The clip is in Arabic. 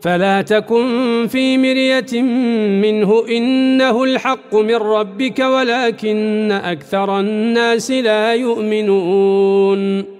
فلا تكن في مرية منه إنه الحق من ربك ولكن أكثر الناس لا يؤمنون.